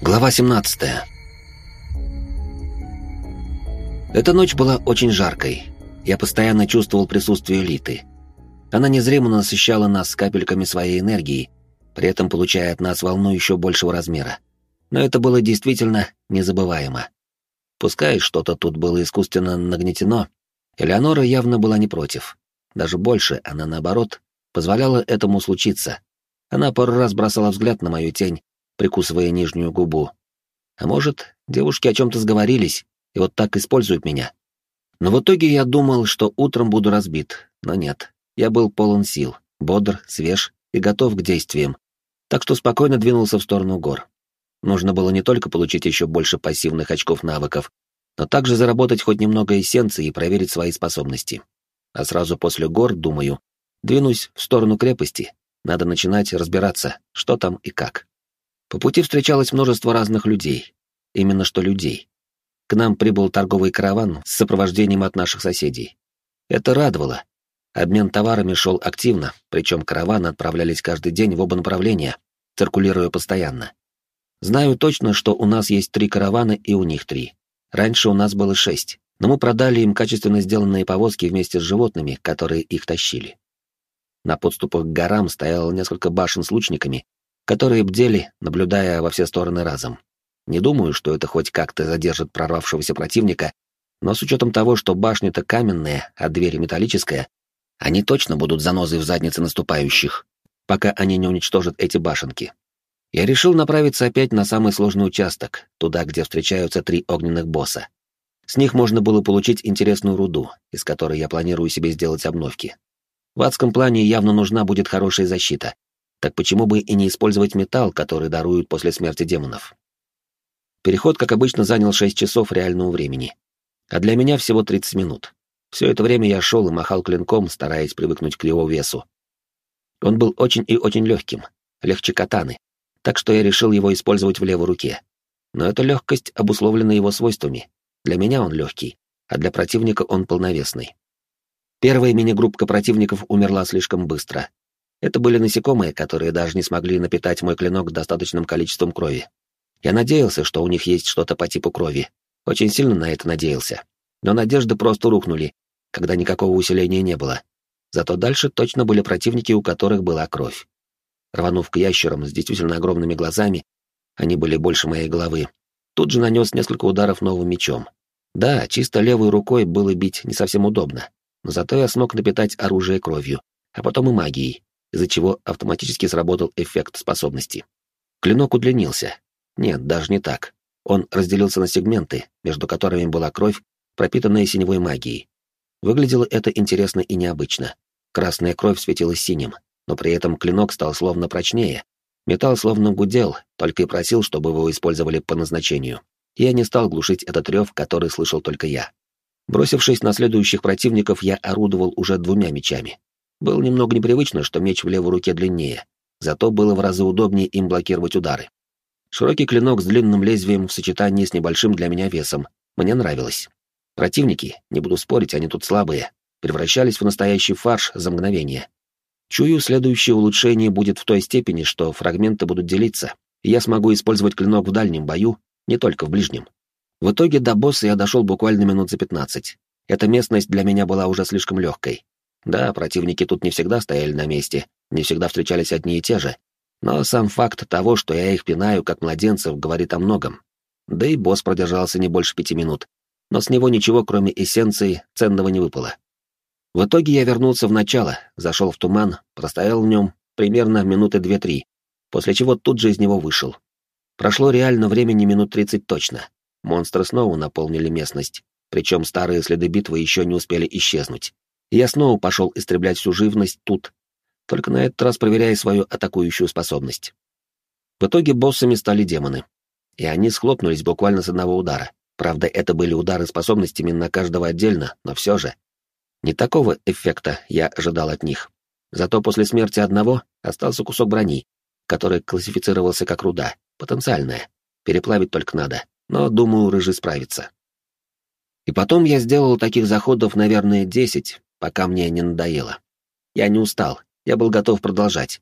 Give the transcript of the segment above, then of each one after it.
Глава 17 Эта ночь была очень жаркой. Я постоянно чувствовал присутствие Литы. Она незримо насыщала нас капельками своей энергии, при этом получая от нас волну еще большего размера. Но это было действительно незабываемо. Пускай что-то тут было искусственно нагнетено, Элеонора явно была не против. Даже больше, она наоборот, позволяла этому случиться. Она пару раз бросала взгляд на мою тень, прикусывая нижнюю губу. А может, девушки о чем-то сговорились и вот так используют меня. Но в итоге я думал, что утром буду разбит, но нет. Я был полон сил, бодр, свеж и готов к действиям, так что спокойно двинулся в сторону гор. Нужно было не только получить еще больше пассивных очков навыков, но также заработать хоть немного эссенции и проверить свои способности. А сразу после гор, думаю, двинусь в сторону крепости. Надо начинать разбираться, что там и как. По пути встречалось множество разных людей. Именно что людей. К нам прибыл торговый караван с сопровождением от наших соседей. Это радовало. Обмен товарами шел активно, причем караваны отправлялись каждый день в оба направления, циркулируя постоянно. Знаю точно, что у нас есть три каравана и у них три. Раньше у нас было шесть, но мы продали им качественно сделанные повозки вместе с животными, которые их тащили. На подступах к горам стояло несколько башен с лучниками, которые бдели, наблюдая во все стороны разом. Не думаю, что это хоть как-то задержит прорвавшегося противника, но с учетом того, что башня-то каменная, а дверь металлическая, они точно будут занозой в заднице наступающих, пока они не уничтожат эти башенки. Я решил направиться опять на самый сложный участок, туда, где встречаются три огненных босса. С них можно было получить интересную руду, из которой я планирую себе сделать обновки. В адском плане явно нужна будет хорошая защита, так почему бы и не использовать металл, который даруют после смерти демонов? Переход, как обычно, занял 6 часов реального времени. А для меня всего 30 минут. Все это время я шел и махал клинком, стараясь привыкнуть к его весу. Он был очень и очень легким, легче катаны, так что я решил его использовать в левой руке. Но эта легкость обусловлена его свойствами. Для меня он легкий, а для противника он полновесный. Первая мини-группка противников умерла слишком быстро, это были насекомые, которые даже не смогли напитать мой клинок достаточным количеством крови. Я надеялся, что у них есть что-то по типу крови. Очень сильно на это надеялся. Но надежды просто рухнули, когда никакого усиления не было. Зато дальше точно были противники, у которых была кровь. Рванув к ящерам с действительно огромными глазами, они были больше моей головы, тут же нанес несколько ударов новым мечом. Да, чисто левой рукой было бить не совсем удобно, но зато я смог напитать оружие кровью, а потом и магией из-за чего автоматически сработал эффект способности. Клинок удлинился. Нет, даже не так. Он разделился на сегменты, между которыми была кровь, пропитанная синевой магией. Выглядело это интересно и необычно. Красная кровь светилась синим, но при этом клинок стал словно прочнее. Металл словно гудел, только и просил, чтобы его использовали по назначению. Я не стал глушить этот рев, который слышал только я. Бросившись на следующих противников, я орудовал уже двумя мечами. Было немного непривычно, что меч в левой руке длиннее, зато было в разы удобнее им блокировать удары. Широкий клинок с длинным лезвием в сочетании с небольшим для меня весом. Мне нравилось. Противники, не буду спорить, они тут слабые, превращались в настоящий фарш за мгновение. Чую, следующее улучшение будет в той степени, что фрагменты будут делиться, и я смогу использовать клинок в дальнем бою, не только в ближнем. В итоге до босса я дошел буквально минут за пятнадцать. Эта местность для меня была уже слишком легкой. Да, противники тут не всегда стояли на месте, не всегда встречались одни и те же, но сам факт того, что я их пинаю как младенцев, говорит о многом. Да и босс продержался не больше пяти минут, но с него ничего, кроме эссенции, ценного не выпало. В итоге я вернулся в начало, зашел в туман, простоял в нем примерно минуты две-три, после чего тут же из него вышел. Прошло реально времени минут тридцать точно. Монстры снова наполнили местность, причем старые следы битвы еще не успели исчезнуть я снова пошел истреблять всю живность тут, только на этот раз проверяя свою атакующую способность. В итоге боссами стали демоны, и они схлопнулись буквально с одного удара. Правда, это были удары способностями на каждого отдельно, но все же. Не такого эффекта я ожидал от них. Зато после смерти одного остался кусок брони, который классифицировался как руда, потенциальная. Переплавить только надо, но, думаю, рыжий справится. И потом я сделал таких заходов, наверное, десять, пока мне не надоело. Я не устал, я был готов продолжать.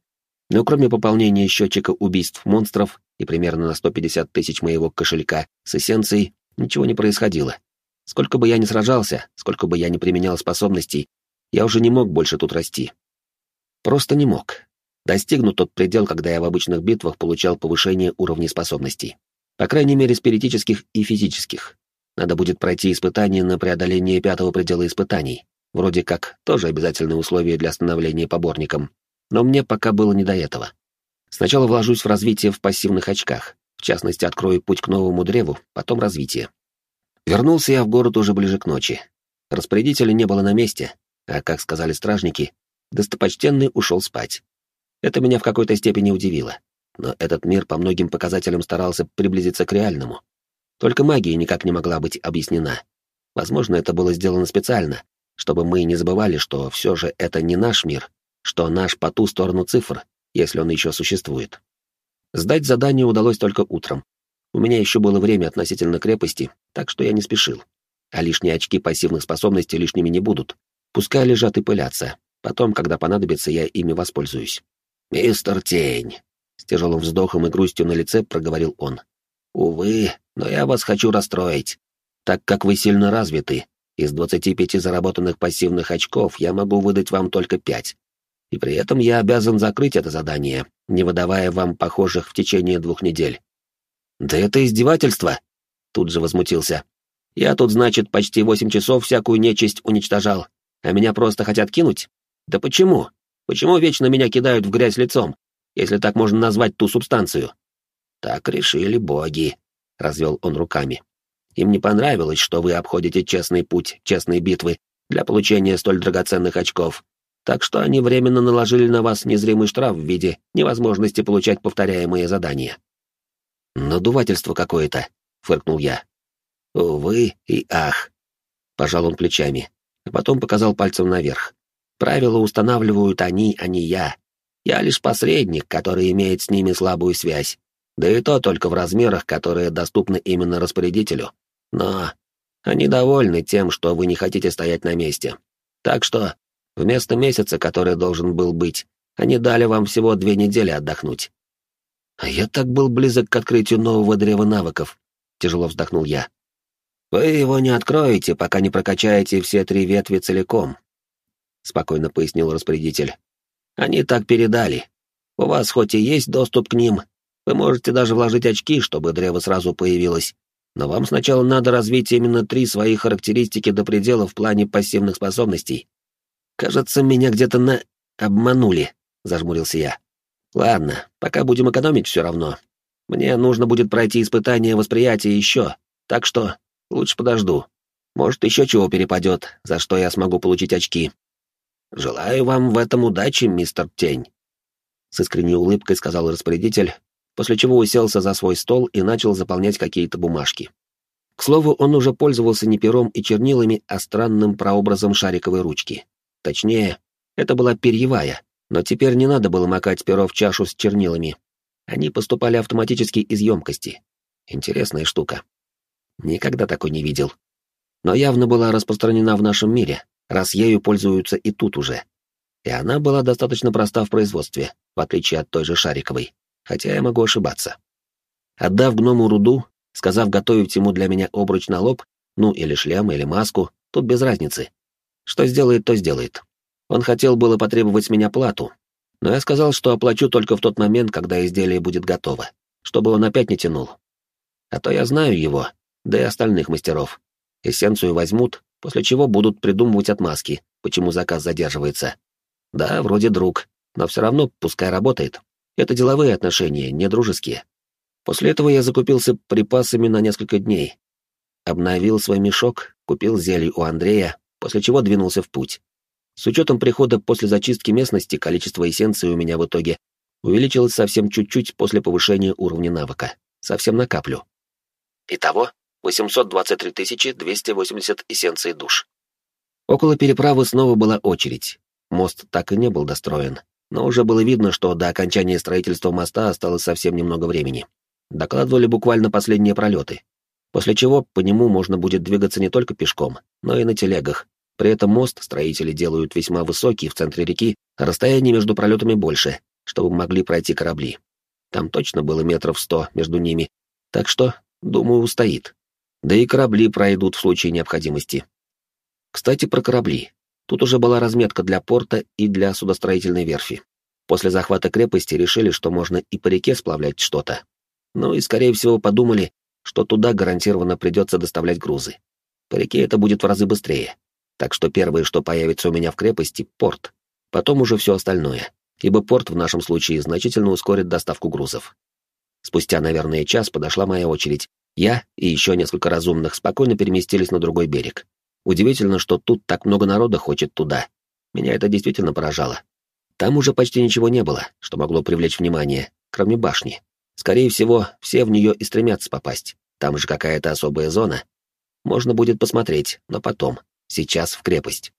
Но кроме пополнения счетчика убийств монстров и примерно на 150 тысяч моего кошелька с эссенцией, ничего не происходило. Сколько бы я ни сражался, сколько бы я ни применял способностей, я уже не мог больше тут расти. Просто не мог. Достигну тот предел, когда я в обычных битвах получал повышение уровней способностей. По крайней мере, спиритических и физических. Надо будет пройти испытание на преодоление пятого предела испытаний. Вроде как тоже обязательное условие для становления поборником. Но мне пока было не до этого. Сначала вложусь в развитие в пассивных очках. В частности, открою путь к новому древу, потом развитие. Вернулся я в город уже ближе к ночи. Распорядителя не было на месте, а, как сказали стражники, достопочтенный ушел спать. Это меня в какой-то степени удивило. Но этот мир по многим показателям старался приблизиться к реальному. Только магия никак не могла быть объяснена. Возможно, это было сделано специально, чтобы мы не забывали, что все же это не наш мир, что наш по ту сторону цифр, если он еще существует. Сдать задание удалось только утром. У меня еще было время относительно крепости, так что я не спешил. А лишние очки пассивных способностей лишними не будут. Пускай лежат и пылятся. Потом, когда понадобится, я ими воспользуюсь. «Мистер Тень», — с тяжелым вздохом и грустью на лице проговорил он. «Увы, но я вас хочу расстроить. Так как вы сильно развиты, из 25 заработанных пассивных очков я могу выдать вам только 5. И при этом я обязан закрыть это задание, не выдавая вам похожих в течение двух недель. «Да это издевательство!» — тут же возмутился. «Я тут, значит, почти восемь часов всякую нечисть уничтожал, а меня просто хотят кинуть? Да почему? Почему вечно меня кидают в грязь лицом, если так можно назвать ту субстанцию?» «Так решили боги», — развел он руками. «Им не понравилось, что вы обходите честный путь, честные битвы для получения столь драгоценных очков, так что они временно наложили на вас незримый штраф в виде невозможности получать повторяемые задания. «Надувательство какое-то», — фыркнул я. «Увы и ах», — пожал он плечами, а потом показал пальцем наверх. «Правила устанавливают они, а не я. Я лишь посредник, который имеет с ними слабую связь. Да и то только в размерах, которые доступны именно распорядителю. Но они довольны тем, что вы не хотите стоять на месте. Так что вместо месяца, который должен был быть, они дали вам всего две недели отдохнуть. А я так был близок к открытию нового древа навыков, тяжело вздохнул я. Вы его не откроете, пока не прокачаете все три ветви целиком, спокойно пояснил распорядитель. Они так передали. У вас хоть и есть доступ к ним, вы можете даже вложить очки, чтобы древо сразу появилось. Но вам сначала надо развить именно три свои характеристики до предела в плане пассивных способностей. Кажется, меня где-то на... обманули, зажмурился я. Ладно, пока будем экономить все равно. Мне нужно будет пройти испытание восприятия еще, так что лучше подожду. Может, еще чего перепадет, за что я смогу получить очки. Желаю вам в этом удачи, мистер Тень. С искренней улыбкой сказал распорядитель, после чего уселся за свой стол и начал заполнять какие-то бумажки. К слову, он уже пользовался не пером и чернилами, а странным прообразом шариковой ручки. Точнее, это была перьевая, но теперь не надо было макать перо в чашу с чернилами. Они поступали автоматически из емкости. Интересная штука. Никогда такой не видел. Но явно была распространена в нашем мире, раз ею пользуются и тут уже. И она была достаточно проста в производстве, в отличие от той же шариковой, хотя я могу ошибаться. Отдав гному руду, сказав готовить ему для меня обруч на лоб, ну или шлем, или маску, тут без разницы. Что сделает, то сделает. Он хотел было потребовать с меня плату, но я сказал, что оплачу только в тот момент, когда изделие будет готово, чтобы он опять не тянул. А то я знаю его, да и остальных мастеров. Эссенцию возьмут, после чего будут придумывать отмазки, почему заказ задерживается. Да, вроде друг, но все равно пускай работает. Это деловые отношения, не дружеские. После этого я закупился припасами на несколько дней. Обновил свой мешок, купил зелье у Андрея, после чего двинулся в путь. С учетом прихода после зачистки местности, количество эссенции у меня в итоге увеличилось совсем чуть-чуть после повышения уровня навыка. Совсем на каплю. Итого 823 280 эссенций душ. Около переправы снова была очередь. Мост так и не был достроен, но уже было видно, что до окончания строительства моста осталось совсем немного времени. Докладывали буквально последние пролеты, после чего по нему можно будет двигаться не только пешком, но и на телегах, при этом мост строители делают весьма высокий в центре реки, расстояние между пролетами больше, чтобы могли пройти корабли. Там точно было метров сто между ними, так что, думаю, устоит. Да и корабли пройдут в случае необходимости. Кстати, про корабли. Тут уже была разметка для порта и для судостроительной верфи. После захвата крепости решили, что можно и по реке сплавлять что-то. Ну и, скорее всего, подумали, что туда гарантированно придется доставлять грузы. По реке это будет в разы быстрее. Так что первое, что появится у меня в крепости — порт. Потом уже все остальное, ибо порт в нашем случае значительно ускорит доставку грузов. Спустя, наверное, час подошла моя очередь. Я и еще несколько разумных спокойно переместились на другой берег. Удивительно, что тут так много народа хочет туда. Меня это действительно поражало. Там уже почти ничего не было, что могло привлечь внимание, кроме башни. Скорее всего, все в нее и стремятся попасть. Там же какая-то особая зона. Можно будет посмотреть, но потом. Сейчас в крепость.